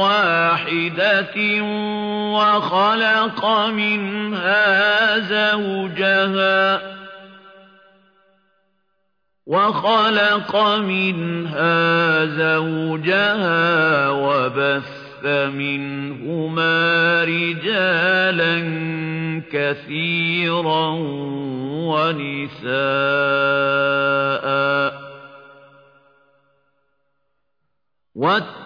واحدة وخلق منها زوجها وخلق منها زوجها وبث منهما رجالا كثيرا ونساء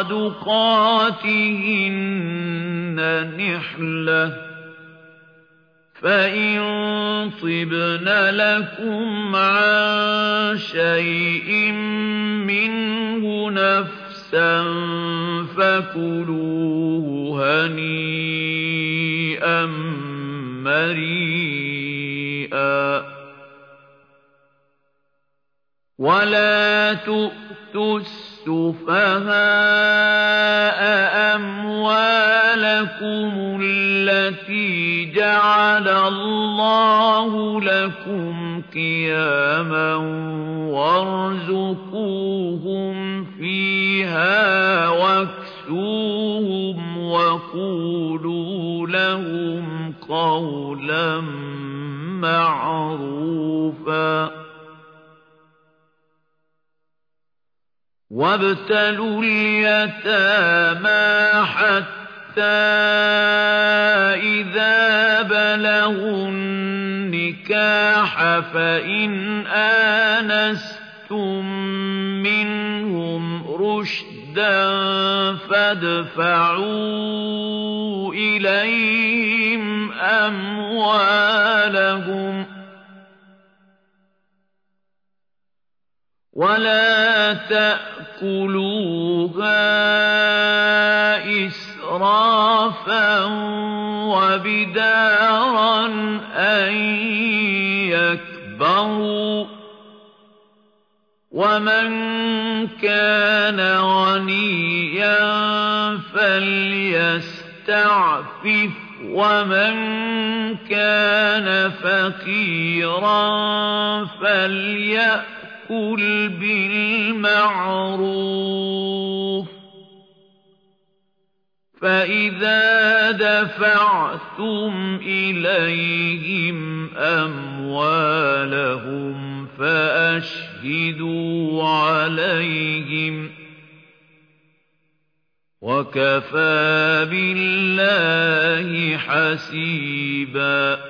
صدقاتهن نحلة. فإن طبن لكم عن شيء منه نفسا فكلوه هنيئا مريئا. ولا تؤتوا السفهاء أموالكم التي جعل الله لكم قياما وارزقوهم فيها واكسوهم وقولوا لهم قولا معروفا وابتلوا اليتامى حتى إذا بلغوا النكاح فإن آنستم منهم رشدا فادفعوا إليهم أموالهم ولا تأكلوها إسرافا وبدارا أن يكبروا ومن كان غنيا فليستعفف ومن كان فقيرا فليأكل يأكل بالمعروف فإذا دفعتم إليهم أموالهم فأشهدوا عليهم ۖ وَكَفَىٰ بِاللَّهِ حَسِيبًا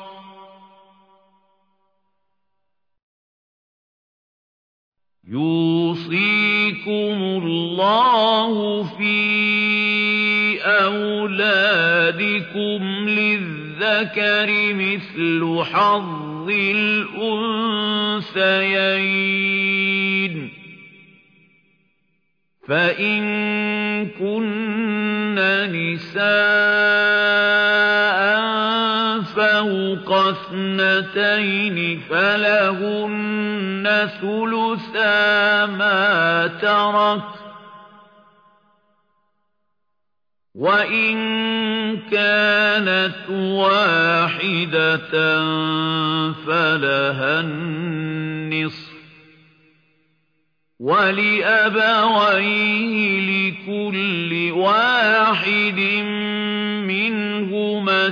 يُوصِيكُمُ اللَّهُ فِي أَوْلَادِكُمْ ۖ لِلذَّكَرِ مِثْلُ حَظِّ الْأُنثَيَيْنِ ۚ. فَإِن كُنَّ نِسَاءً فَوْقَ اثْنَتَيْنِ فَلَهُنَّ ثُلُثَا مَا تَرَكَ ۖ وَإِن كَانَتْ وَاحِدَةً فَلَهَا النِّصْفُ ۚ وَلِأَبَوَيْهِ لِكُلِّ وَاحِدٍ مِّنْهُمَا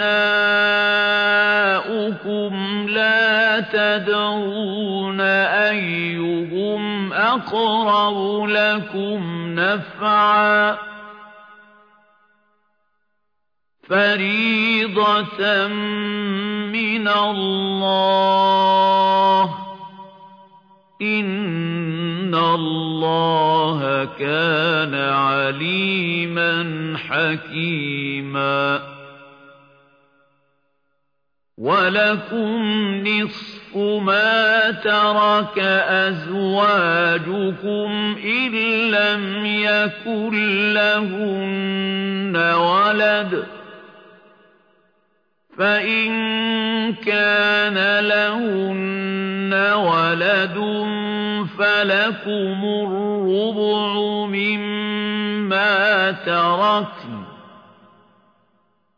وَأَبْنَاؤُكُمْ لَا تَدْرُونَ أَيُّهُمْ أَقْرَبُ لَكُمْ نَفْعًا ۚ فَرِيضَةً مِّنَ اللَّهِ ۗ إِنَّ اللَّهَ كَانَ عَلِيمًا حَكِيمًا وَلَكُمْ نِصْفُ مَا تَرَكَ أَزْوَاجُكُمْ إِن لَّمْ يَكُن لَّهُنَّ وَلَدٌ ۚ فَإِن كان لهن ولد فلكم الربع مما تركن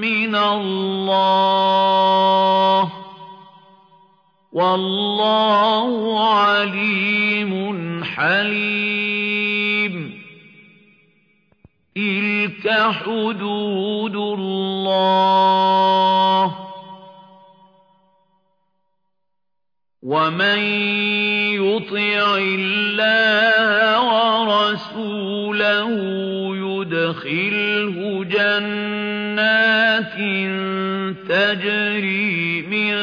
من الله والله عليم حليم. تلك حدود الله ومن يطع الله ورسوله يدخله جنات تجري من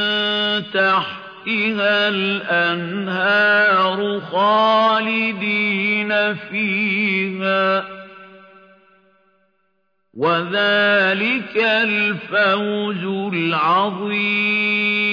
تحت تحتها الأنهار خالدين فيها. وذلك الفوز العظيم.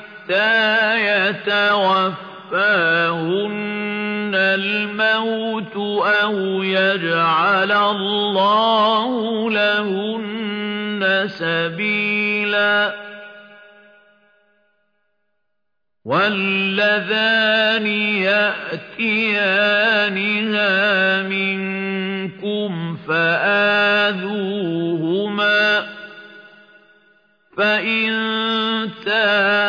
يتوفاهن الموت أو يجعل الله لهن سبيلا. واللذان يأتيانها منكم فآذوهما فإن تابا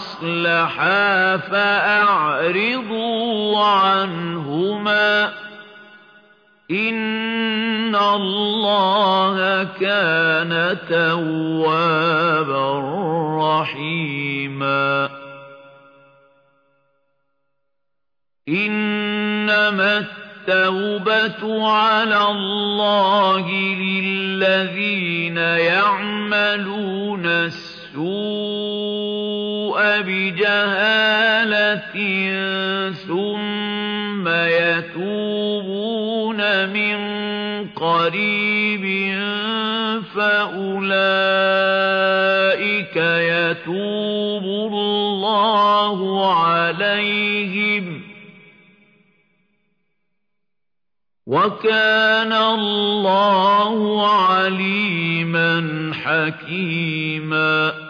وأصلحا فأعرضوا عنهما إن الله كان توابا رحيما إنما التَّوْبَةُ عَلَى اللَّهِ لِلَّذِينَ يَعْمَلُونَ السُّوءَ بِجَهَالَةٍ ثُمَّ يَتُوبُونَ مِن قَرِيبٍ فَأُولَٰئِكَ يَتُوبُ اللَّهُ عَلَيْهِمْ. وَكَانَ اللَّهُ عَلِيمًا حَكِيمًا.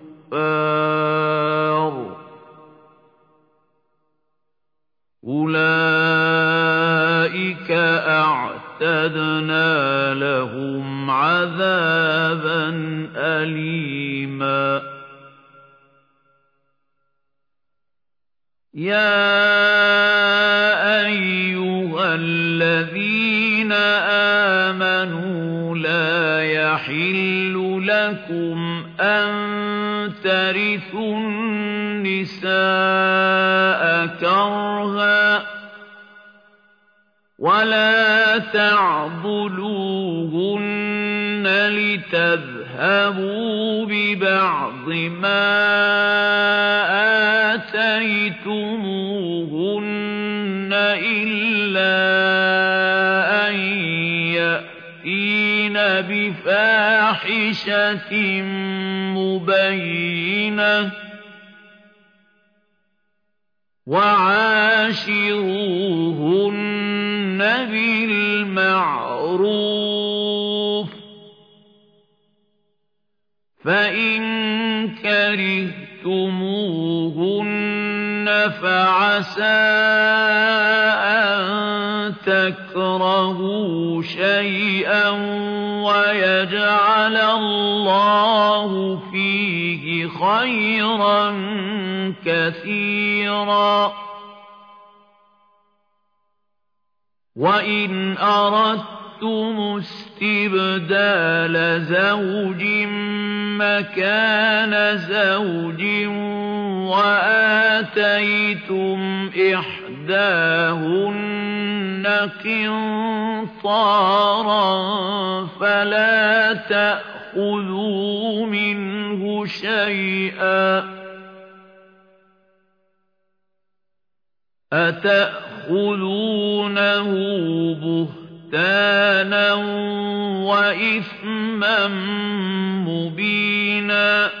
كُفَّارٌ أُولَٰئِكَ أَعْتَدْنَا لَهُمْ عَذَابًا أَلِيمًا. يَا أَيُّهَا الَّذِينَ آمَنُوا لَا يَحِلُّ لَكُمْ أَن تَرِثُوا النِّسَاءَ كَرْهًا وَلَا تَعْضُلُوهُنَّ لِتَذْهَبُوا بِبَعْضِ مَا بِفَاحِشَةٍ مُّبَيِّنَةٍ ۚ وَعَاشِرُوهُنَّ بِالْمَعْرُوفِ ۚ فَإِن كَرِهْتُمُوهُنَّ فَعَسَىٰ أَن تَكْرَهُوا شَيْئًا وَيَجْعَلَ اللَّهُ فِيهِ خَيْرًا كَثِيرًا. وَإِنْ أَرَدتُّمُ اسْتِبْدَالَ زَوْجٍ مَّكَانَ زَوْجٍ وَآتَيْتُمْ إِحْدَاهُنَّ قِنطَارًا فَلَا تَأْخُذُوا مِنْهُ شَيْئًا أَتَأْخُذُونَهُ بُهْتَانًا وَإِثْمًا مُّبِينًا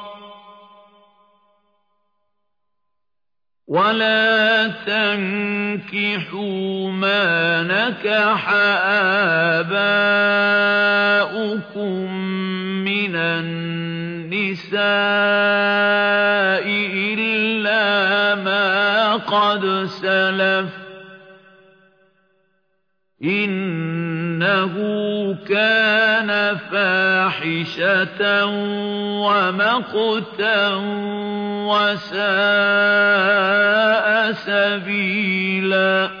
وَلَا تَنكِحُوا مَا نَكَحَ آبَاؤُكُم مِّنَ النِّسَاءِ إِلَّا مَا قَدْ سَلَفَ ۚ إِنَّهُ كَانَ فَاحِشَةً وَمَقْتًا وَسَاءَ سَبِيلًا.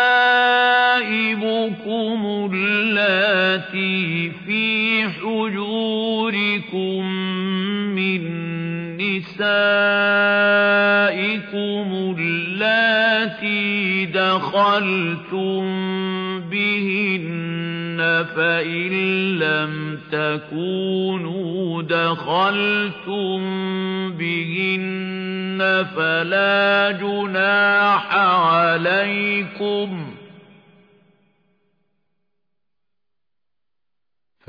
دخلتم بهن فإن لم تكونوا دخلتم بهن فلا جناح عليكم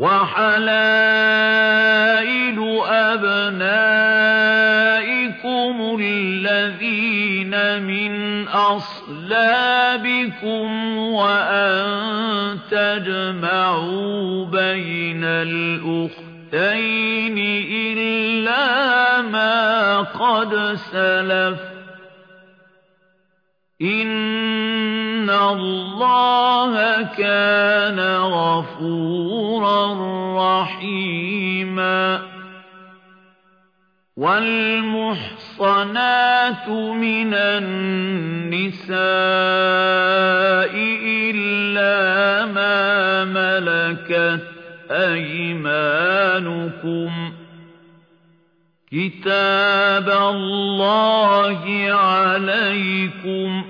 وحلائل أبنائكم الذين من أصلابكم وأن تجمعوا بين الأختين إلا ما قد سلف إِنَّ اللَّهَ كَانَ غَفُورًا رَّحِيمًا. وَالْمُحْصَنَاتُ مِنَ النِّسَاءِ إِلَّا مَا مَلَكَتْ أَيْمَانُكُمْ. كِتَابَ اللَّهِ عَلَيْكُمْ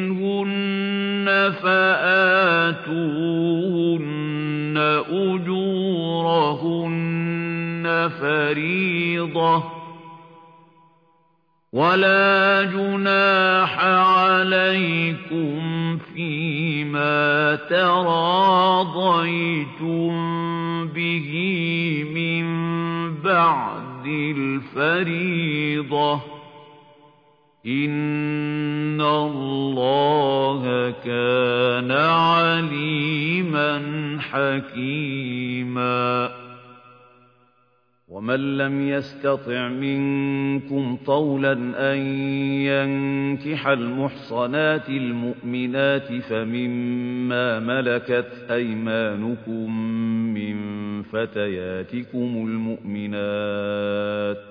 فَآتُوهُنَّ أُجُورَهُنَّ فَرِيضَةً وَلَا جُنَاحَ عَلَيْكُمْ فِيمَا تَرَاضَيْتُم بِهِ مِن بَعْدِ الْفَرِيضَةِ ۚ إِنَّ اللَّهَ كَانَ عَلِيمًا حَكِيمًا ومن لم يستطع منكم طولا أن ينكح المحصنات المؤمنات فمما ملكت أيمانكم من فتياتكم المؤمنات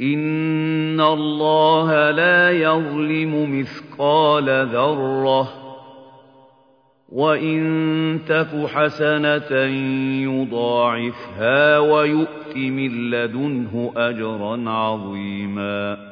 إِنَّ اللَّهَ لَا يَظْلِمُ مِثْقَالَ ذَرَّةٍ ۖ وَإِن تَكُ حَسَنَةً يُضَاعِفْهَا وَيُؤْتِ مِن لَّدُنْهُ أَجْرًا عَظِيمًا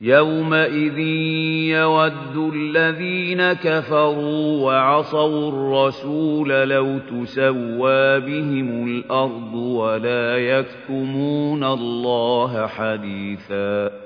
يَوْمَئِذٍ يَوَدُّ الَّذِينَ كَفَرُوا وَعَصَوُا الرَّسُولَ لَوْ تُسَوَّىٰ بِهِمُ الْأَرْضُ وَلَا يَكْتُمُونَ اللَّهَ حَدِيثًا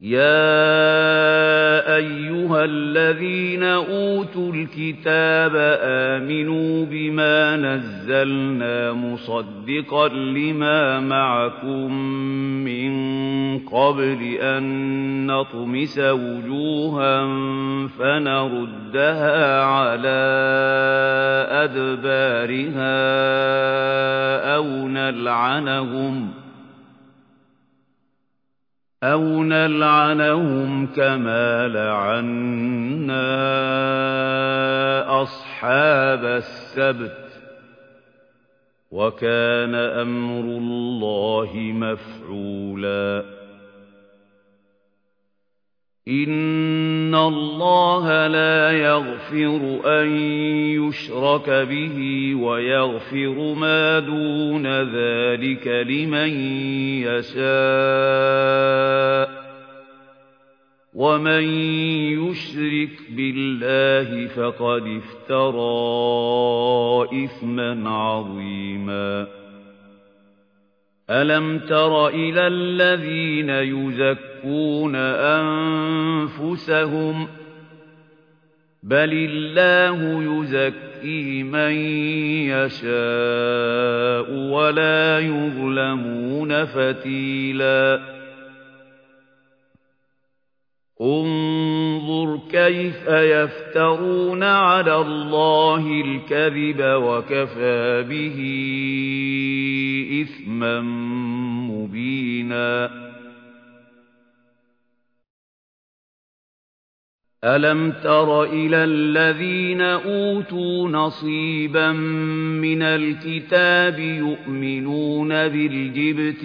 يَا أَيُّهَا الَّذِينَ أُوتُوا الْكِتَابَ آمِنُوا بِمَا نَزَّلْنَا مُصَدِّقًا لِّمَا مَعَكُم مِّن قَبْلِ أَن نَّطْمِسَ وُجُوهًا فَنَرُدَّهَا عَلَىٰ أَدْبَارِهَا أَوْ نَلْعَنَهُمْ ۖ أَوْ نَلْعَنَهُمْ كَمَا لَعَنَّا أَصْحَابَ السَّبْتِ ۚ وَكَانَ أَمْرُ اللَّهِ مَفْعُولًا إِنَّ اللَّهَ لَا يَغْفِرُ أَن يُشْرَكَ بِهِ وَيَغْفِرُ مَا دُونَ ذَٰلِكَ لِمَن يَشَاءُ ۚ وَمَن يُشْرِكْ بِاللَّهِ فَقَدِ افْتَرَىٰ إِثْمًا عَظِيمًا أَلَمْ تَرَ إِلَى الَّذِينَ يُزَكُّونَ أَنفُسَهُم ۚ بَلِ اللَّهُ يُزَكِّي مَن يَشَاءُ وَلَا يُظْلَمُونَ فَتِيلًا انظُرْ كَيْفَ يَفْتَرُونَ عَلَى اللَّهِ الْكَذِبَ وَكَفَىٰ بِهِ إِثْمًا مُّبِينًا. أَلَمْ تَرَ إِلَى الَّذِينَ أُوتُوا نَصِيبًا مِّنَ الْكِتَابِ يُؤْمِنُونَ بِالْجِبْتِ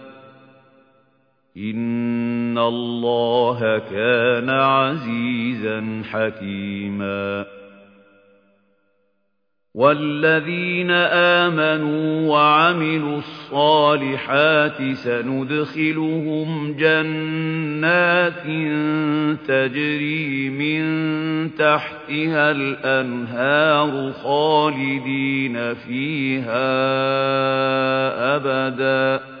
إِنَّ اللَّهَ كَانَ عَزِيزًا حَكِيمًا وَالَّذِينَ آمَنُوا وَعَمِلُوا الصَّالِحَاتِ سَنُدْخِلُهُمْ جَنَّاتٍ تَجْرِي مِن تَحْتِهَا الْأَنْهَارُ خَالِدِينَ فِيهَا أَبَدًا ۖ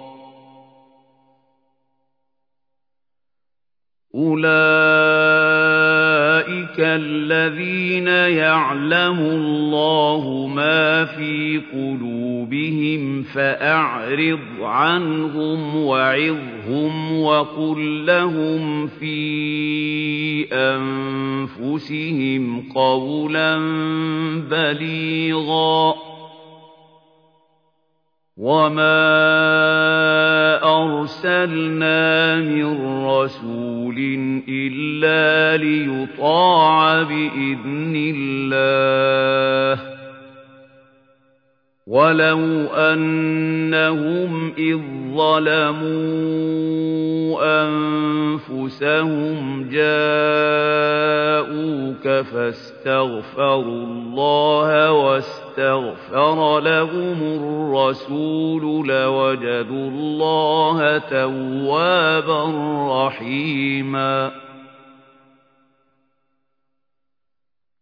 أُولَٰئِكَ الَّذِينَ يَعْلَمُ اللَّهُ مَا فِي قُلُوبِهِمْ فَأَعْرِضْ عَنْهُمْ وَعِظْهُمْ وَقُل لَّهُمْ فِي أَنفُسِهِمْ قَوْلًا بَلِيغًا وَمَا أَرْسَلْنَا مِن رَّسُولٍ إِلَّا لِيُطَاعَ بِإِذْنِ اللَّهِ ۚ وَلَوْ أَنَّهُمْ إِذ ظَّلَمُوا أَنفُسَهُمْ جَاءُوكَ فَاسْتَغْفَرُوا اللَّهَ وَاسْتَغْفَرَ لَهُمُ الرَّسُولُ لَوَجَدُوا اللَّهَ تَوَّابًا رَّحِيمًا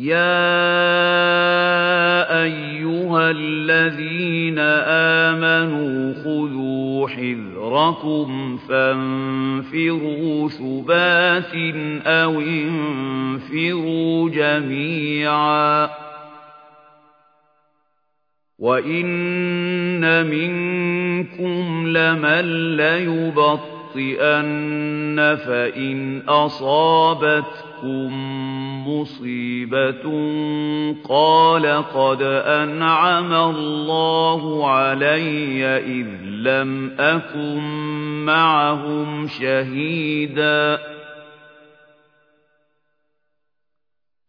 يَا أَيُّهَا الَّذِينَ آمَنُوا خُذُوا حِذْرَكُمْ فَانفِرُوا ثُبَاتٍ أَوِ انفِرُوا جَمِيعًا وَإِنَّ مِنكُمْ لَمَن لَّيُبَطِّئَنَّ فَإِنْ أَصَابَتْكُم مُّصِيبَةٌ قَالَ قَدْ أَنْعَمَ اللَّهُ عَلَيَّ إِذْ لَمْ أَكُن مَّعَهُمْ شَهِيدًا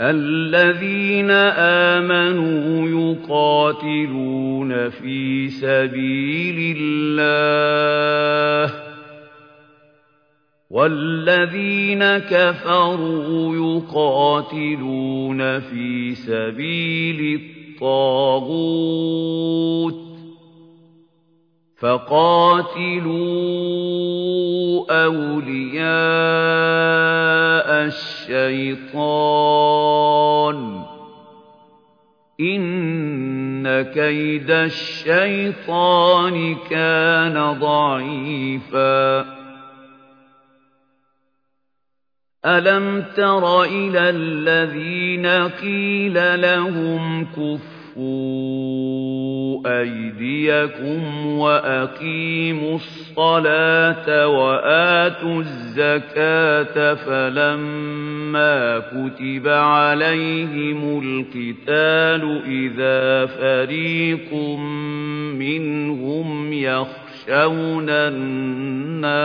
الَّذِينَ آمَنُوا يُقَاتِلُونَ فِي سَبِيلِ اللَّهِ وَالَّذِينَ كَفَرُوا يُقَاتِلُونَ فِي سَبِيلِ الطَّاغُوتِ. فَقَاتِلُوا أَوْلِيَاءَ الشَّيْطَانِ ۖ إِنَّ كَيْدَ الشَّيْطَانِ كَانَ ضَعِيفًا أَلَمْ تَرَ إِلَى الَّذِينَ قِيلَ لَهُمْ كُفُّوا أَيْدِيَكُمْ وَأَقِيمُوا الصَّلَاةَ وَآتُوا الزَّكَاةَ فَلَمَّا كُتِبَ عَلَيْهِمُ الْقِتَالُ إِذَا فَرِيقٌ مِّنْهُمْ يَخْشَوْنَ النَّاسَ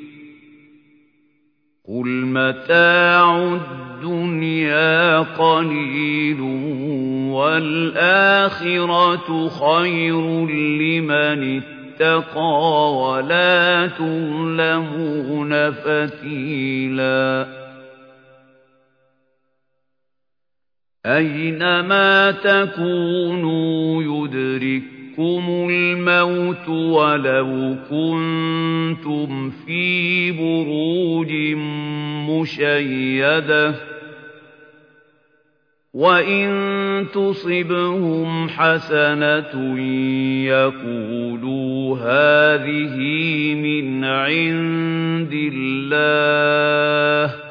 قُلْ مَتَاعُ الدُّنْيَا قَلِيلٌ وَالْآخِرَةُ خَيْرٌ لِّمَنِ اتَّقَىٰ وَلَا تُظْلَمُونَ فَتِيلًا أَيْنَمَا تَكُونُوا يُدْرِككُّمُ الْمَوْتُ وَلَوْ كُنتُمْ فِي بُرُوجٍ مُّشَيَّدَةٍ وَإِن تُصِبْهُمْ حَسَنَةٌ يَقُولُوا هَٰذِهِ مِنْ عِندِ اللَّهِ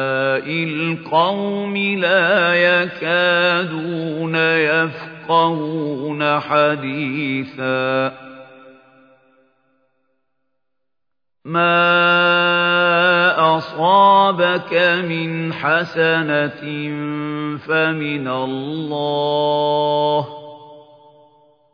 الْقَوْمِ لَا يَكَادُونَ يَفْقَهُونَ حَدِيثًا. مَا أَصَابَكَ مِنْ حَسَنَةٍ فَمِنَ اللَّهِ ۖ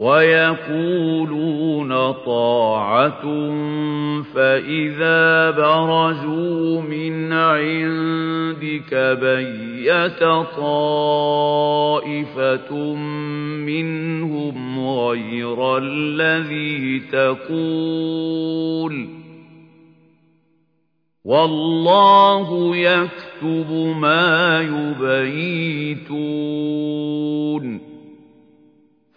وَيَقُولُونَ طَاعَةٌ فَإِذَا بَرَزُوا مِنْ عِندِكَ بَيَّتَ طَائِفَةٌ مِّنْهُمْ غَيْرَ الَّذِي تَقُولُ ۖ وَاللَّهُ يَكْتُبُ مَا يُبَيِّتُونَ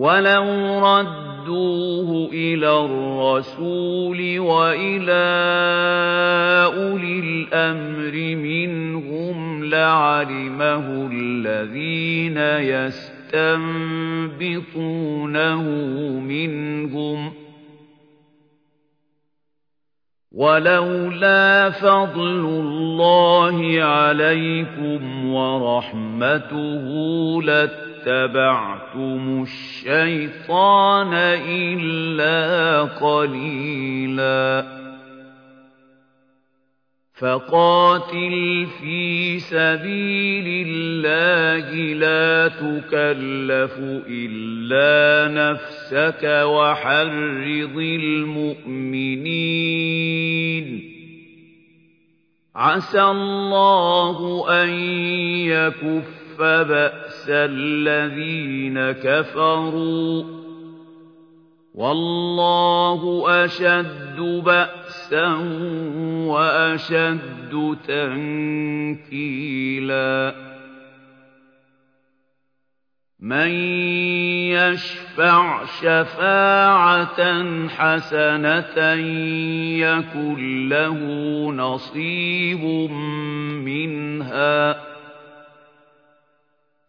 وَلَوْ رَدُّوهُ إِلَى الرَّسُولِ وَإِلَىٰ أُولِي الْأَمْرِ مِنْهُمْ لَعَلِمَهُ الَّذِينَ يَسْتَنبِطُونَهُ مِنْهُمْ ۗ وَلَوْلَا فَضْلُ اللَّهِ عَلَيْكُمْ وَرَحْمَتُهُ لَاتَّبَعْتُمُ الشَّيْطَانَ إِلَّا قَلِيلًا. فَقَاتِلْ فِي سَبِيلِ اللَّهِ لَا تُكَلَّفُ إِلَّا نَفْسَكَ وَحَرِّضِ الْمُؤْمِنِينَ. عَسَى اللَّهُ أَن يَكُفَّ بَأْسَ الَّذِينَ كَفَرُوا. وَاللَّهُ أَشَدُّ بَأْسًا وَأَشَدُّ تَنكِيلًا. مَن يَشْفَعْ شَفَاعَةً حَسَنَةً يَكُن لَّهُ نَصِيبٌ مِّنْهَا.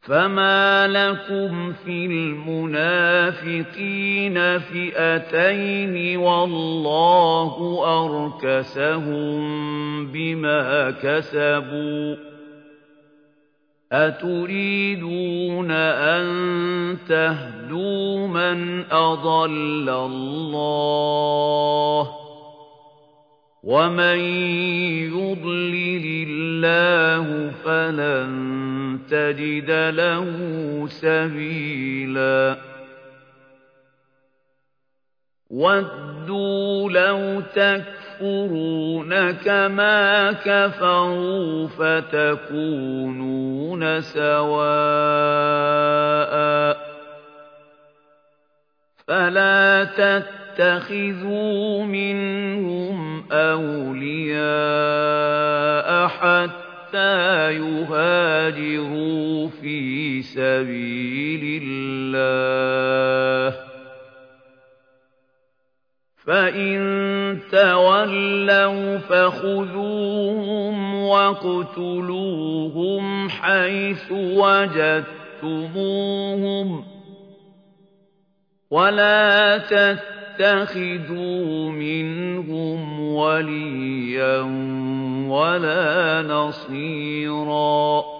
فَمَا لَكُمْ فِي الْمُنَافِقِينَ فِئَتَيْنِ وَاللَّهُ أَرْكَسَهُم بِمَا كَسَبُوا ۚ أَتُرِيدُونَ أَن تَهْدُوا مَنْ أَضَلَّ اللَّهُ ۖ وَمَن يُضْلِلِ اللَّهُ فَلَن تَجِدَ لَهُ سَبِيلًا وَدُّوا لَوْ تَكْفُرُونَ كَمَا كَفَرُوا فَتَكُونُونَ سَوَاءً ۖ فَلَا تَتَّخِذُوا مِنْهُمْ أَوْلِيَاءَ حَتَّىٰ يُهَاجِرُوا فِي سَبِيلِ اللَّهِ ۚ فَإِن تَوَلَّوْا فَخُذُوهُمْ وَاقْتُلُوهُمْ حَيْثُ وَجَدتُّمُوهُمْ ۖ وَلَا تَتَّخِذُوا مِنْهُمْ وَلِيًّا وَلَا نَصِيرًا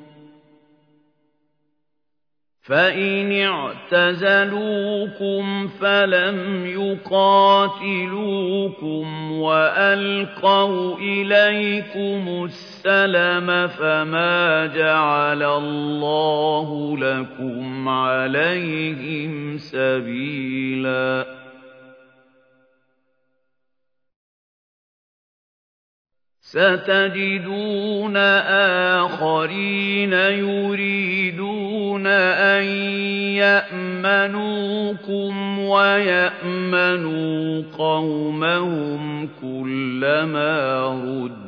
فَإِنِ اعْتَزَلُوكُمْ فَلَمْ يُقَاتِلُوكُمْ وَأَلْقَوْا إِلَيْكُمُ السَّلَمَ فَمَا جَعَلَ اللَّهُ لَكُمْ عَلَيْهِمْ سَبِيلًا ستجدون آخرين يريدون أن يأمنوكم ويأمنوا قومهم كلما ردوا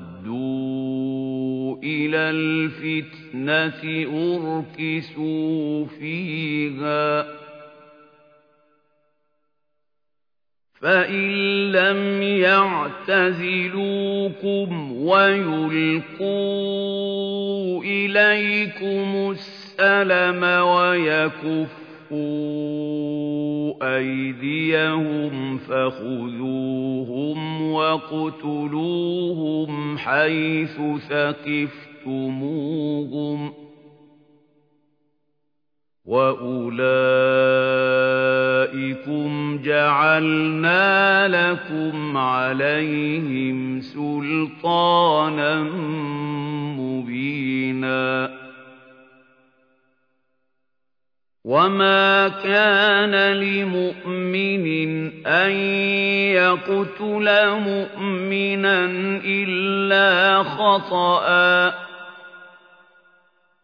إلى الفتنة أركسوا فيها. فَإِن لَّمْ يَعْتَزِلُوكُمْ وَيُلْقُوا إِلَيْكُمُ السَّلَمَ وَيَكُفُّوا أَيْدِيَهُمْ فَخُذُوهُمْ وَاقْتُلُوهُمْ حَيْثُ ثَقِفْتُمُوهُمْ ۚ وَأُولَٰئِكُمْ جَعَلْنَا لَكُمْ عَلَيْهِمْ سُلْطَانًا مُّبِينًا وَمَا كَانَ لِمُؤْمِنٍ أَن يَقْتُلَ مُؤْمِنًا إِلَّا خَطَأً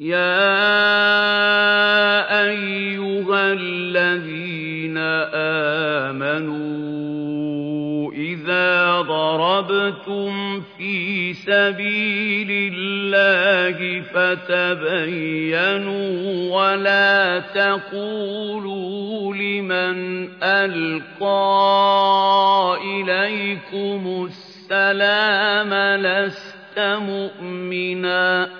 يَا أَيُّهَا الَّذِينَ آمَنُوا إِذَا ضَرَبْتُمْ فِي سَبِيلِ اللَّهِ فَتَبَيَّنُوا وَلَا تَقُولُوا لِمَنْ أَلْقَىٰ إِلَيْكُمُ السَّلَامَ لَسْتَ مُؤْمِنًا ۚ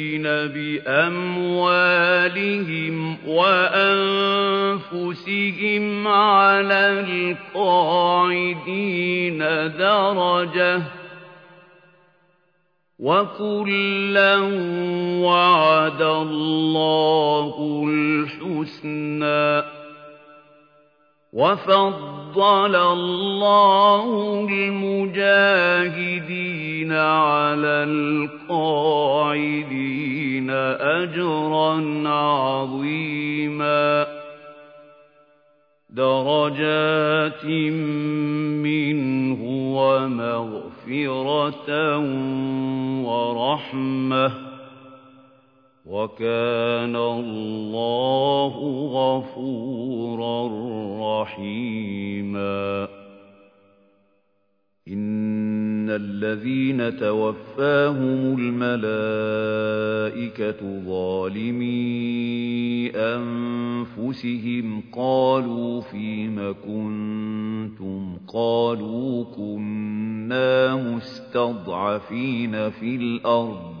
بأموالهم وأنفسهم على القاعدين درجة وكلا وعد الله الحسنى وَفَضَّلَ اللَّهُ الْمُجَاهِدِينَ عَلَى الْقَاعِدِينَ أَجْرًا عَظِيمًا. دَرَجَاتٍ مِّنْهُ وَمَغْفِرَةً وَرَحْمَةً. وَكَانَ اللَّهُ غَفُورًا رَّحِيمًا. إِنَّ الَّذِينَ تَوَفَّاهُمُ الْمَلَائِكَةُ ظَالِمِي أَنفُسِهِمْ قَالُوا فِيمَ كُنتُمْ؟ قَالُوا كُنَّا مُسْتَضْعَفِينَ فِي الْأَرْضِ.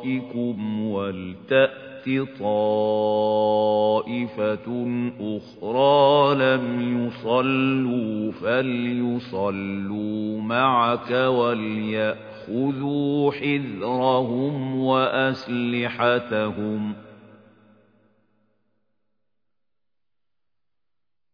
وَرَائِكُمْ وَلْتَأْتِ طَائِفَةٌ أُخْرَىٰ لَمْ يُصَلُّوا فَلْيُصَلُّوا مَعَكَ وَلْيَأْخُذُوا حِذْرَهُمْ وَأَسْلِحَتَهُمْ ۗ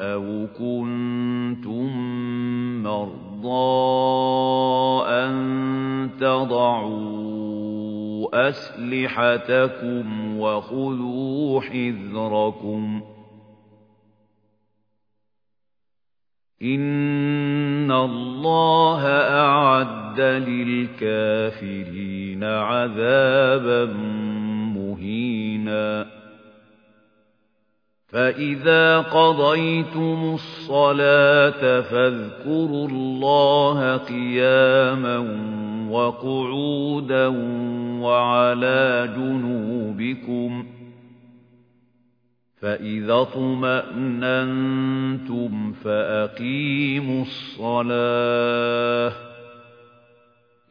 أَوْ كُنتُم مَّرْضَىٰ أَن تَضَعُوا أَسْلِحَتَكُمْ وَخُذُوا حِذْرَكُمْ إِنَّ اللَّهَ أَعَدَّ لِلْكَافِرِينَ عَذَابًا مُّهِينًا فَإِذَا قَضَيْتُمُ الصَّلَاةَ فَاذْكُرُوا اللَّهَ قِيَامًا وَقُعُودًا وَعَلَىٰ جُنُوبِكُمْ فَإِذَا اطْمَأْنَنتُمْ فَأَقِيمُوا الصَّلَاةَ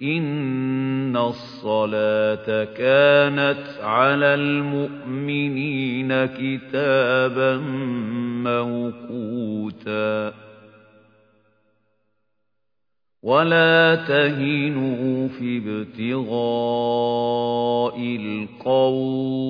إِنَّ الصَّلَاةَ كَانَتْ عَلَى الْمُؤْمِنِينَ كِتَابًا مَّوْقُوتًا وَلَا تَهِنُوا فِي ابْتِغَاءِ الْقَوْمِ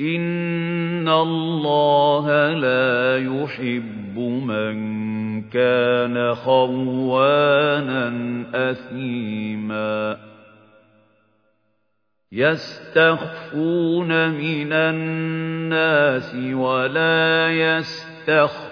إِنَّ اللَّهَ لَا يُحِبُّ مَن كَانَ خَوَّانًا أَثِيمًا يَسْتَخْفُونَ مِنَ النَّاسِ وَلَا يَسْتَخْفُونَ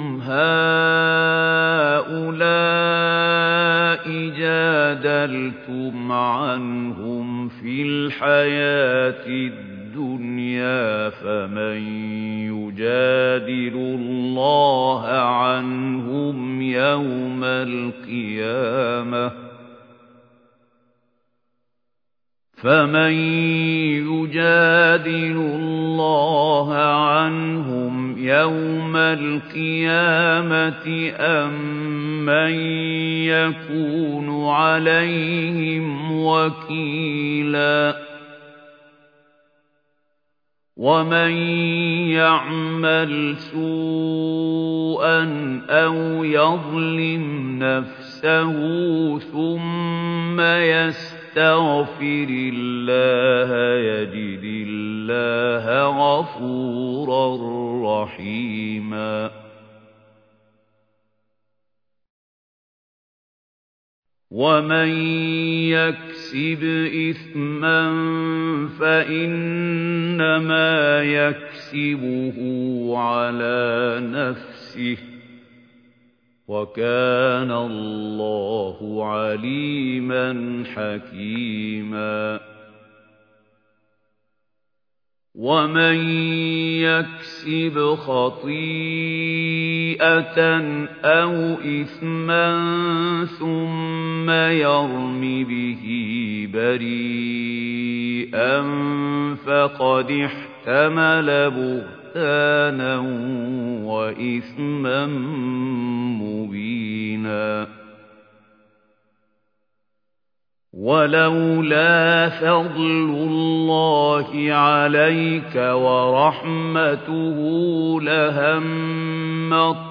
هَٰؤُلَاءِ جَادَلْتُمْ عَنْهُمْ فِي الْحَيَاةِ الدُّنْيَا فَمَن يُجَادِلُ اللَّهَ عَنْهُمْ يَوْمَ الْقِيَامَةِ فَمَن يُجَادِلُ اللَّهَ عَنْهُمْ يَوْمَ الْقِيَامَةِ أَم مَّن يَكُونُ عَلَيْهِمْ وَكِيلًا وَمَن يَعْمَلْ سُوءًا أَوْ يَظْلِمْ نَفْسَهُ ثُمَّ يَسْتَغْفِرِ اللَّهَ يَجِدِ اللَّهَ غَفُورًا رَّحِيمًا. وَمَن يَكْسِبْ إِثْمًا فَإِنَّمَا يَكْسِبُهُ عَلَى نَفْسِهِ وَكَانَ اللَّهُ عَلِيمًا حَكِيمًا. وَمَن يَكْسِبْ خَطِيئَةً أَوْ إِثْمًا ثُمَّ يَرْمِ بِهِ بَرِيئًا فَقَدِ احْتَمَلَ بُهْتَانًا وَإِثْمًا مُّبِينًا. وَلَوْلَا فَضْلُ اللَّهِ عَلَيْكَ وَرَحْمَتُهُ لَهَمَّت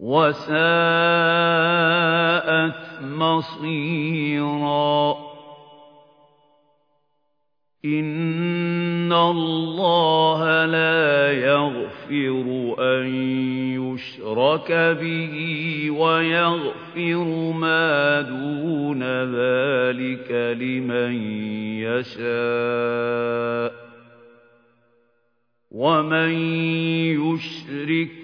وَسَاءَتْ مَصِيرًا. إِنَّ اللَّهَ لَا يَغْفِرُ أَن يُشْرَكَ بِهِ وَيَغْفِرُ مَا دُونَ ذَلِكَ لِمَن يَشَاءُ ۚ. وَمَن يُشْرِكْ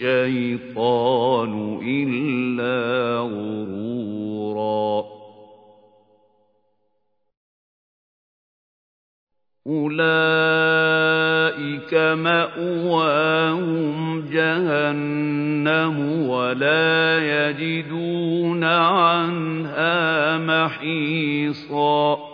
الشَّيْطَانُ إِلَّا غُرُورًا. أُولَئِكَ مَأْوَاهُمْ جَهَنَّمُ وَلَا يَجِدُونَ عَنْهَا مَحِيصًا.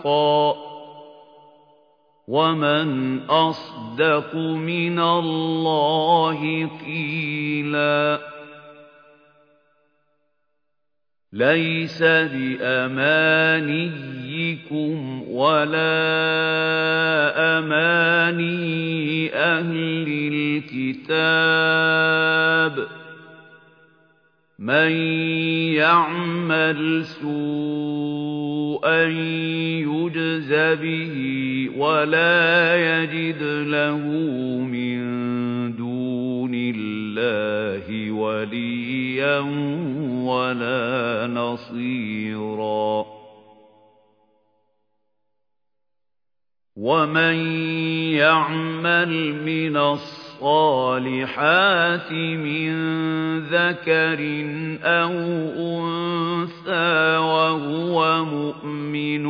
حقا ومن أصدق من الله قيلا ليس بأمانيكم ولا أماني أهل الكتاب مَن يَعْمَلْ سُوءًا يُجْزَ بِهِ وَلَا يَجِدْ لَهُ مِن دُونِ اللَّهِ وَلِيًّا وَلَا نَصِيرًا وَمَن يَعْمَلْ مِنَ الصالحات من ذكر أو أنثى وهو مؤمن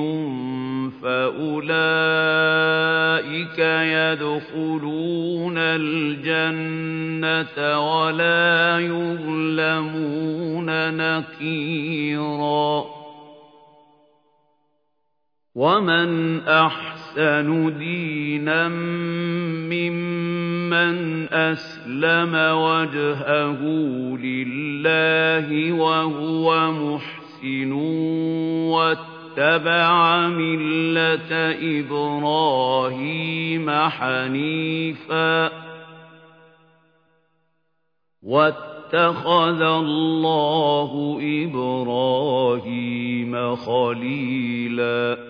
فأولئك يدخلون الجنة ولا يظلمون نقيرا ومن أحسن دينا ممن مَّنْ أَسْلَمَ وَجْهَهُ لِلَّهِ وَهُوَ مُحْسِنٌ وَاتَّبَعَ مِلَّةَ إِبْرَاهِيمَ حَنِيفًا وَاتَّخَذَ اللَّهُ إِبْرَاهِيمَ خَلِيلًا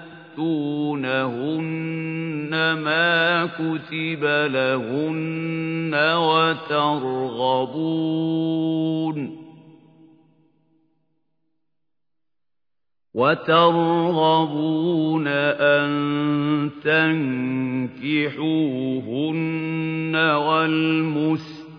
تُؤْتُونَهُنَّ ما كتب لهن وترغبون وترغبون أن تنكحوهن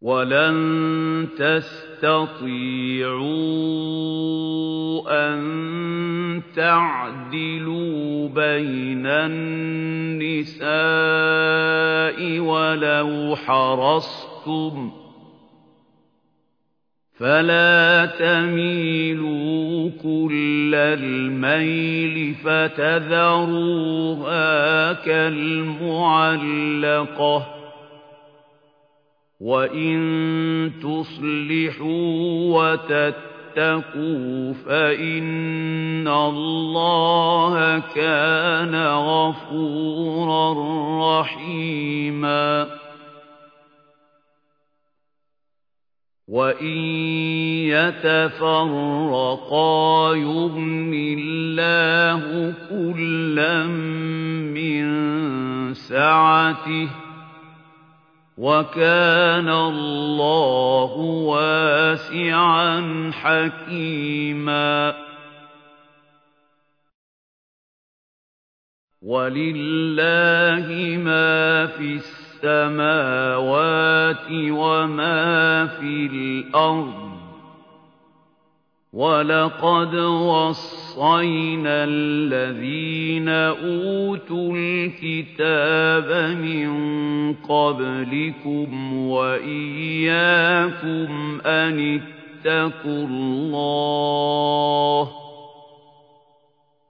وَلَن تَسْتَطِيعُوا أَن تَعْدِلُوا بَيْنَ النِّسَاءِ وَلَوْ حَرَصْتُمْ ۖ فَلَا تَمِيلُوا كُلَّ الْمَيْلِ فَتَذَرُوهَا كَالْمُعَلَّقَةِ وَإِن تُصْلِحُوا وَتَتَّقُوا فَإِنَّ اللَّهَ كَانَ غَفُورًا رَّحِيمًا وَإِن يَتَفَرَّقَا يُغْنِ اللَّهُ كُلًّا مِّن سَعَتِهِ وَكَانَ اللَّهُ وَاسِعًا حَكِيمًا. وَلِلَّهِ مَا فِي السَّمَاوَاتِ وَمَا فِي الْأَرْضِ وَلَقَدْ وَصَّيْنَا الَّذِينَ أُوتُوا الْكِتَابَ مِن قَبْلِكُمْ وَإِيَّاكُمْ أَنِ اتَّقُوا اللَّهَ ۚ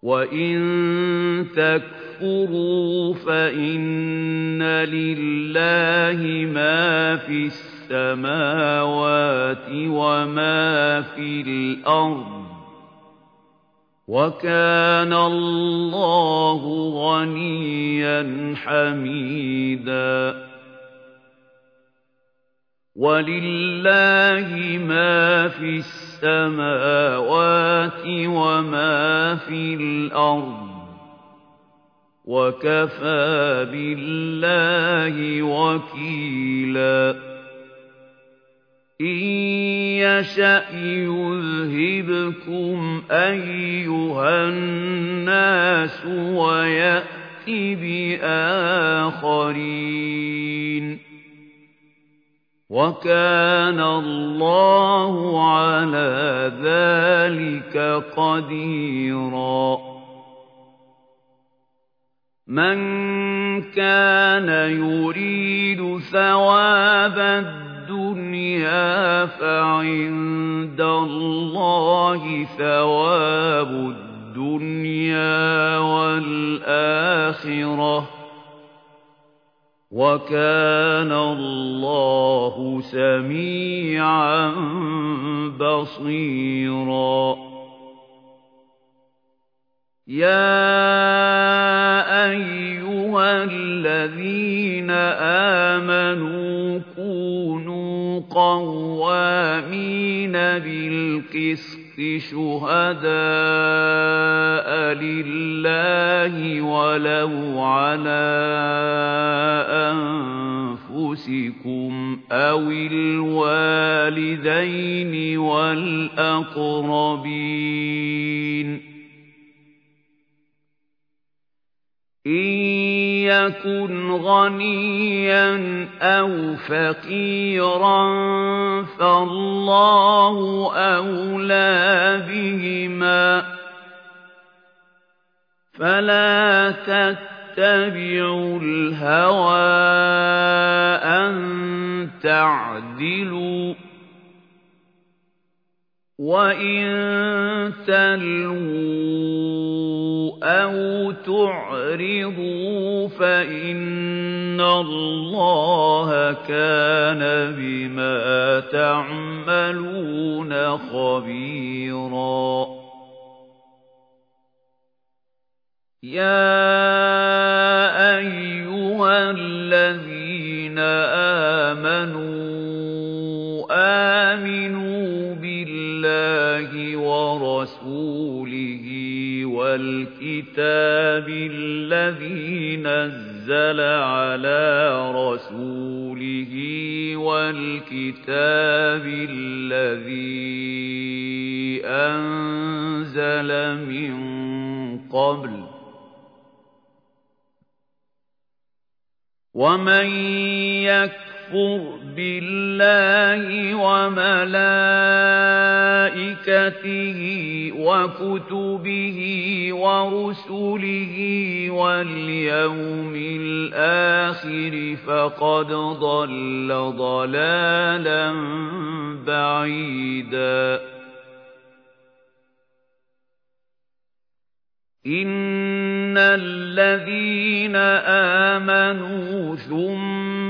وَإِن تَكْفُرُوا فَإِنَّ لِلَّهِ مَا فِي السَّمَاوَاتِ وَمَا فِي الْأَرْضِ وَكَانَ اللَّهُ غَنِيًّا حَمِيدًا وَلِلَّهِ مَا فِي السَّمَاوَاتِ وَمَا فِي الْأَرْضِ وَكَفَىٰ بِاللَّهِ وَكِيلًا إِن يَشَأْ يُذْهِبْكُمْ أَيُّهَا النَّاسُ وَيَأْتِ بِآخَرِينَ وَكَانَ اللَّهُ عَلَىٰ ذَٰلِكَ قَدِيرًا. مَن كَانَ يُرِيدُ ثَوَابَ الدُّنْيَا فَعِندَ اللَّهِ ثَوَابُ الدُّنْيَا وَالْآخِرَةِ ۚ. وَكَانَ اللَّهُ سَمِيعًا بَصِيرًا. يَا أَيُّهَا الَّذِينَ آمَنُوا قوامين بالقسط شهداء لله ولو على أنفسكم أو الوالدين والأقربين إن يكن غنيا أو فقيرا فالله أولى بهما فلا تتبعوا الهوى أن تعدلوا وَإِن تَلْوُوا أَوْ تُعْرِضُوا فَإِنَّ اللَّهَ كَانَ بِمَا تَعْمَلُونَ خَبِيرًا يَا أَيُّهَا الَّذِينَ آمَنُوا وَالْكِتَابِ الَّذِي نَزَّلَ عَلَىٰ رَسُولِهِ وَالْكِتَابِ الَّذِي أَنزَلَ مِن قَبْلُ ۚ وَمَن يَكْفُرْ بِاللَّهِ وَمَلَائِكَتِهِ وَكُتُبِهِ وَرُسُلِهِ وَالْيَوْمِ الْآخِرِ فَقَدْ ضَلَّ ضَلَالًا بَعِيدًا. إِنَّ الَّذِينَ آمَنُوا ثُمَّ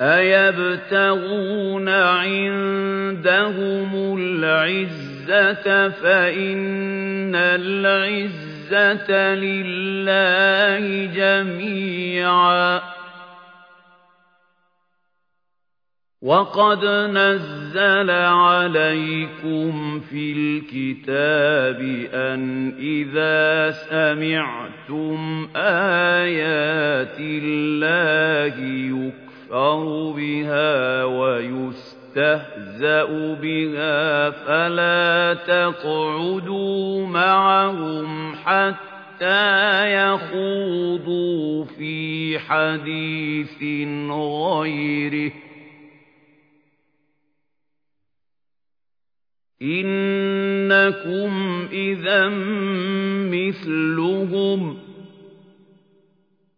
أَيَبْتَغُونَ عِندَهُمُ الْعِزَّةَ فَإِنَّ الْعِزَّةَ لِلَّهِ جَمِيعًا. وَقَدْ نَزَّلَ عَلَيْكُمْ فِي الْكِتَابِ أَنْ إِذَا سَمِعْتُمْ آيَاتِ اللَّهِ يُكْفَرُ بِهَا وَيُسْتَهْزَأُ بِهَا فَلَا تَقْعُدُوا مَعَهُمْ حَتَّىٰ يَخُوضُوا فِي حَدِيثٍ غَيْرِهِ ۚ إِنَّكُمْ إِذًا مِّثْلُهُمْ ۗ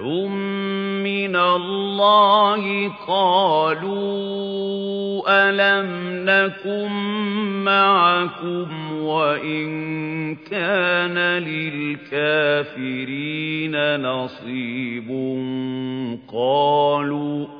مِّنَ اللَّهِ قَالُوا أَلَمْ نَكُن مَّعَكُمْ وَإِن كَانَ لِلْكَافِرِينَ نَصِيبٌ قَالُوا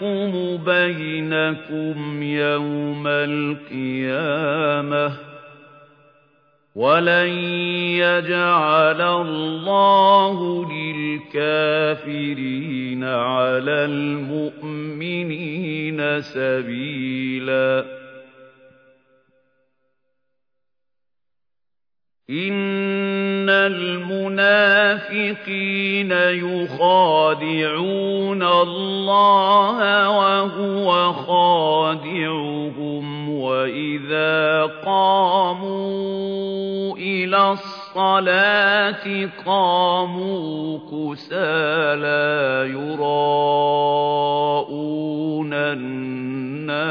يحكم بينكم يوم القيامة ولن يجعل الله للكافرين على المؤمنين سبيلاً إِنَّ الْمُنَافِقِينَ يُخَادِعُونَ اللَّهَ وَهُوَ خَادِعُهُمْ وَإِذَا قَامُوا إِلَى الصَّلَاةِ قَامُوا كُسَالَىٰ يُرَاءُونَ النَّاسَ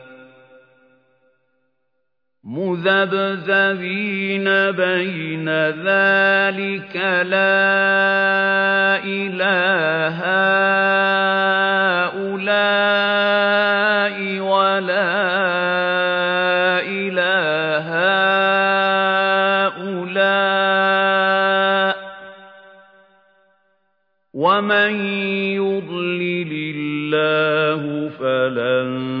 مذبذبين بين ذلك لا إله هؤلاء ولا إله هؤلاء. ومن يضلل الله فلن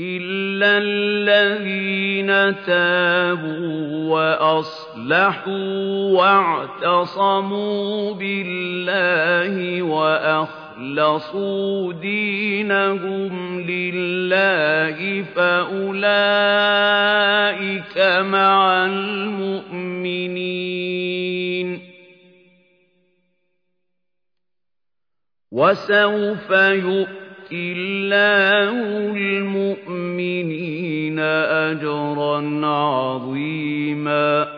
إلا الذين تابوا وأصلحوا واعتصموا بالله وأخذوا أَخْلَصُوا دِينَهُمْ لِلَّهِ فَأُولَٰئِكَ مَعَ الْمُؤْمِنِينَ وَسَوْفَ يُؤْتِي اللَّهُ الْمُؤْمِنِينَ أَجْرًا عَظِيمًا.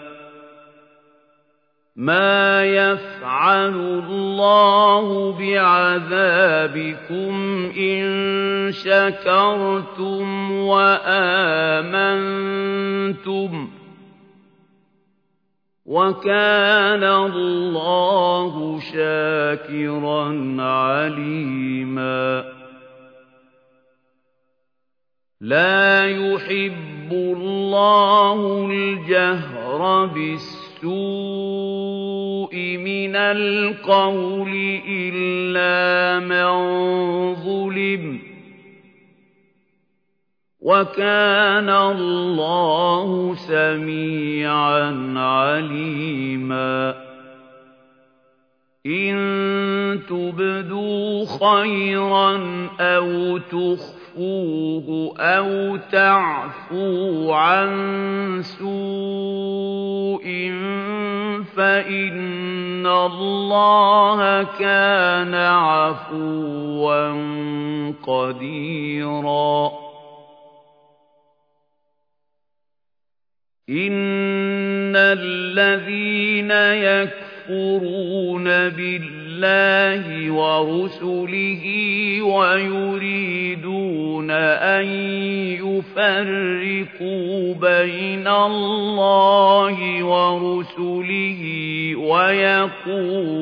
مَا يَفْعَلُ اللَّهُ بِعَذَابِكُمْ إِن شَكَرْتُمْ وَآمَنتُمْ ۚ وَكَانَ اللَّهُ شَاكِرًا عَلِيمًا. لَّا يُحِبُّ اللَّهُ الْجَهْرَ بِالسُّوءِ مِنَ الْقَوْلِ إِلَّا مَن ظُلِمَ ۚ. وَكَانَ اللَّهُ سَمِيعًا عَلِيمًا. إِن تُبْدُوا خَيْرًا أَوْ تُخْفُوهُ تُخْفُوهُ أَوْ تَعْفُوا عَن سُوءٍ فَإِنَّ اللَّهَ كَانَ عَفُوًّا قَدِيرًا إِنَّ الَّذِينَ يَكْفُرُونَ بِاللَّهِ وَرُسُلِهِ وَيُرِيدُونَ أَن يُفَرِّقُوا بَيْنَ اللَّهِ وَرُسُلِهِ وَيَقُولُونَ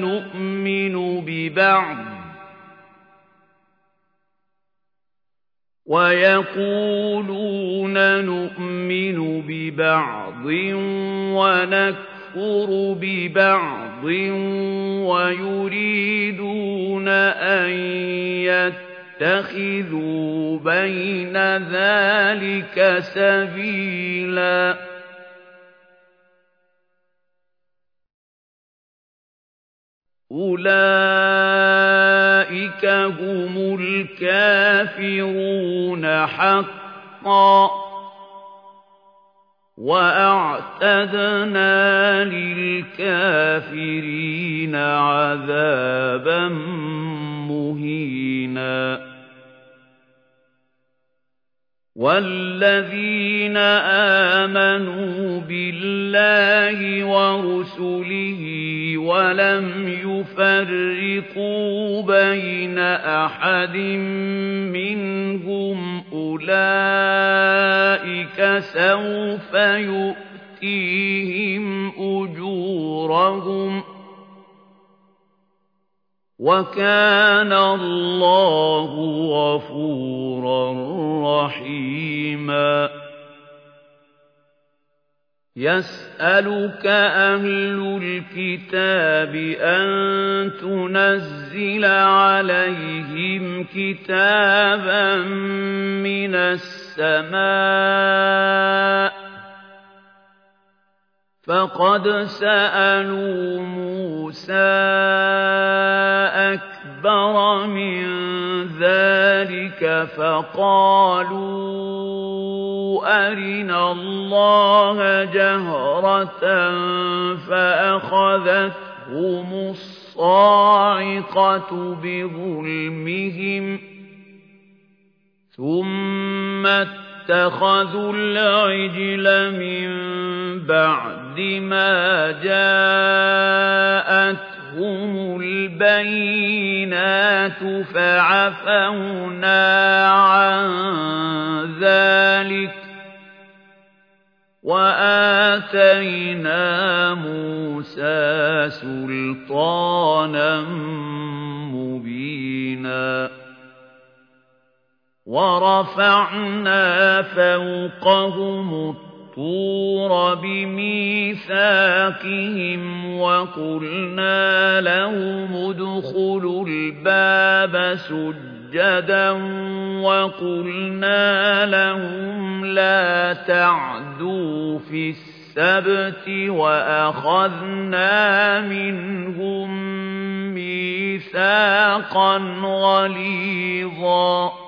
نُؤْمِنُ بِبَعْضٍ وَيَقُولُونَ نُؤْمِنُ بِبَعْضٍ وَنَكْفُرُ بِبَعْضٍ وَيُرِيدُونَ أَن يَتَّخِذُوا بَيْنَ ذَلِكَ سَبِيلًا أُولَٰئِكَ هُمُ الْكَافِرُونَ حَقًّا ۚ وَأَعْتَدْنَا لِلْكَافِرِينَ عَذَابًا مُّهِينًا وَالَّذِينَ آمَنُوا بِاللَّهِ وَرُسُلِهِ وَلَمْ يُفَرِّقُوا بَيْنَ أَحَدٍ مِّنْهُمْ أُولَٰئِكَ سَوْفَ يُؤْتِيهِمْ أُجُورَهُمْ ۗ وَكَانَ اللَّهُ غَفُورًا رَّحِيمًا يَسْأَلُكَ أَهْلُ الْكِتَابِ أَن تُنَزِّلَ عَلَيْهِمْ كِتَابًا مِّنَ السَّمَاءِ فَقَدْ سَأَلُوا مُوسَىٰ أَكْبَرَ مِن ذَٰلِكَ فَقَالُوا أَرِنَا اللَّهَ جَهْرَةً فَأَخَذَتْهُمُ الصَّاعِقَةُ بِظُلْمِهِمْ ثُمَّ اتَّخَذُوا الْعِجْلَ مِن بَعْدِ مَا جَاءَتْهُمُ الْبَيِّنَاتُ فَعَفَوْنَا عَن ذَٰلِكَ ۚ وَآتَيْنَا مُوسَىٰ سُلْطَانًا مُّبِينًا وَرَفَعْنَا فَوْقَهُمُ الطُّورَ بِمِيثَاقِهِمْ وَقُلْنَا لَهُمُ ادْخُلُوا الْبَابَ سُجَّدًا وَقُلْنَا لَهُمْ لَا تَعْدُوا فِي السَّبْتِ وَأَخَذْنَا مِنْهُم مِّيثَاقًا غَلِيظًا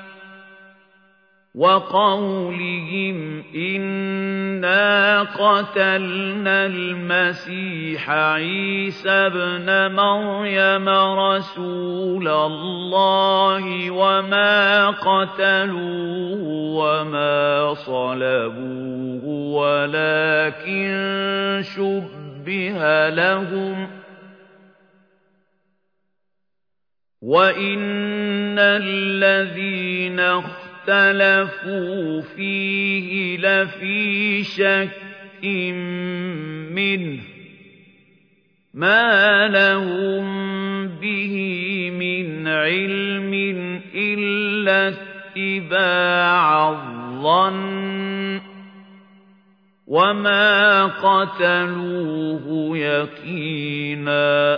وَقَوْلِهِمْ إِنَّا قَتَلْنَا الْمَسِيحَ عِيسَى ابْنَ مَرْيَمَ رَسُولَ اللَّهِ وَمَا قَتَلُوهُ وَمَا صَلَبُوهُ وَلَٰكِن شُبِّهَ لَهُمْ ۚ وَإِنَّ الَّذِينَ اخْتَلَفُوا فِيهِ لَفِي شَكٍّ منه ما لهم به من علم إلا اتباع الظن وما قتلوه يقينا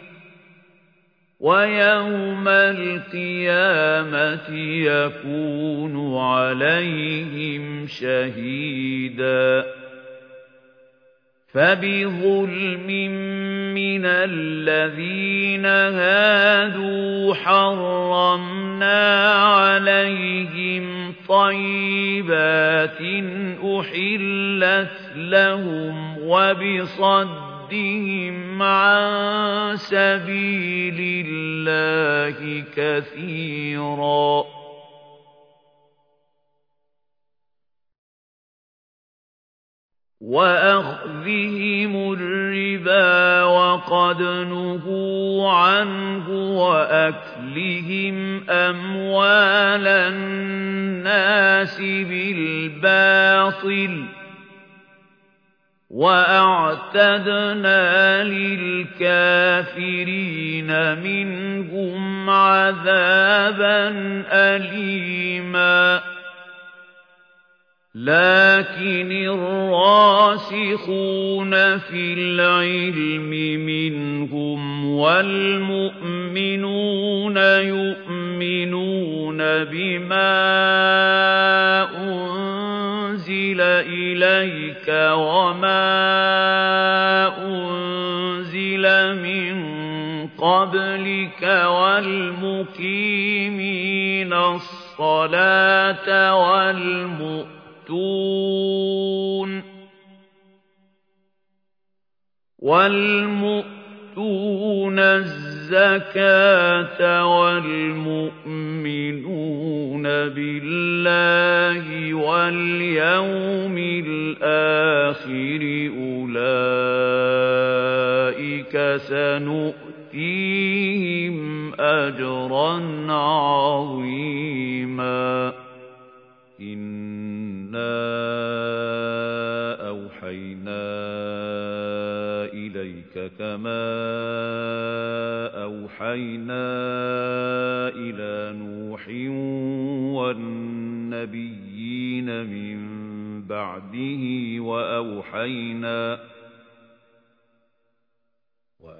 ويوم القيامة يكون عليهم شهيدا. فبظلم من الذين هادوا حرمنا عليهم طيبات أحلت لهم وبصدهم عن سبيل الله كثيراً وأخذهم الربا وقد نهوا عنه وأكلهم أموال الناس بالباطل وأعتدنا للكافرين منهم عذابا أليماً لكن الراسخون في العلم منهم والمؤمنون يؤمنون بما أنزل إليك وما أنزل من قبلك والمقيمين الصلاة والمؤتون والمؤتون الزكاة والمؤمنون بالله واليوم الآخر أولئك سنؤتيهم أجرا عظيما إِنَّا أَوْحَيْنَا إِلَيْكَ كَمَا أَوْحَيْنَا إِلَىٰ نُوحٍ وَالنَّبِيِّينَ مِن بَعْدِهِ وَأَوْحَيْنَا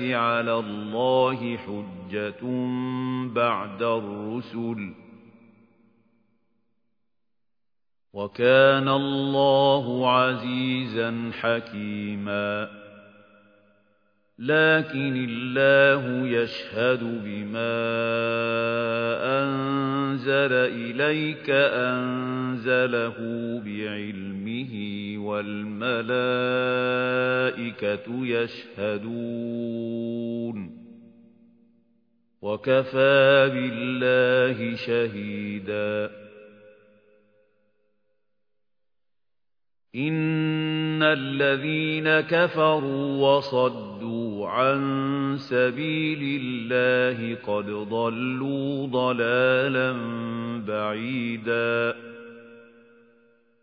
عَلَى اللَّهِ حُجَّةٌ بَعْدَ الرُّسُلِ. وَكَانَ اللَّهُ عَزِيزًا حَكِيمًا. لكن الله يشهد بما أنزل إليك أنزله بعلمه. والملائكة يشهدون وكفى بالله شهيدا. إن الذين كفروا وصدوا عن سبيل الله قد ضلوا ضلالا بعيدا.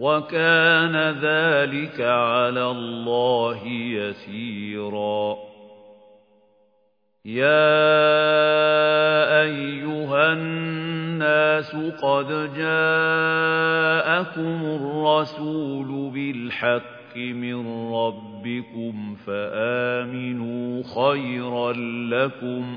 وكان ذلك على الله يسيرا. يا أيها الناس قد جاءكم الرسول بالحق من ربكم فآمنوا خيرا لكم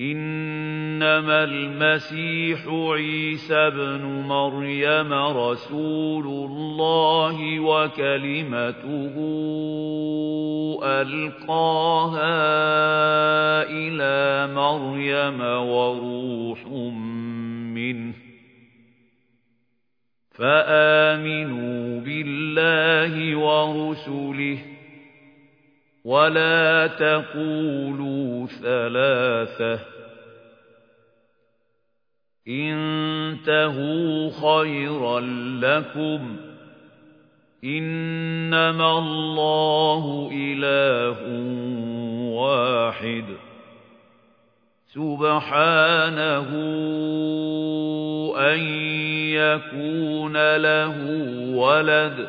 إنما المسيح عيسى بن مريم رسول الله وكلمته ألقاها إلى مريم وروح منه فآمنوا بالله ورسله ولا تقولوا ثلاثة انتهوا خيرا لكم إنما الله إله واحد سبحانه أن يكون له ولد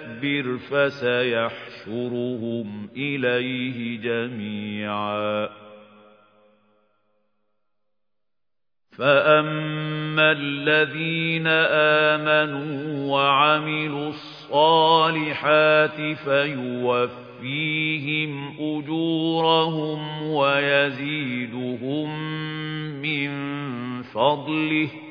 فسيحشرهم إليه جميعا. فأما الذين آمنوا وعملوا الصالحات فيوفر يُوَفِّيهِمْ أُجُورَهُمْ وَيَزِيدُهُم مِّن فَضْلِهِ.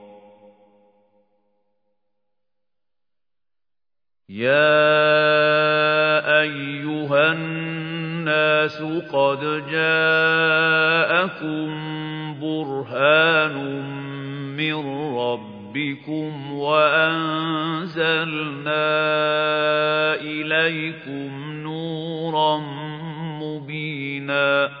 يَا أَيُّهَا النَّاسُ قَدْ جَاءَكُم بُرْهَانٌ مِّن رَّبِّكُمْ وَأَنزَلْنَا إِلَيْكُمْ نُورًا مُبِينًا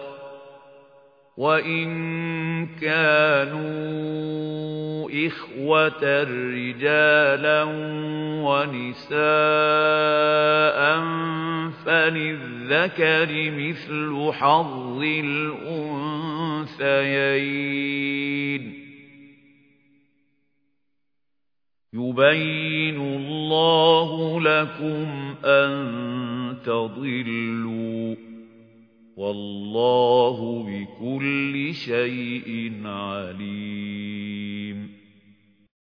وإن كانوا إخوة رجالا ونساء فللذكر مثل حظ الأنثيين يبين الله لكم أن تضلوا والله بكل شيء عليم.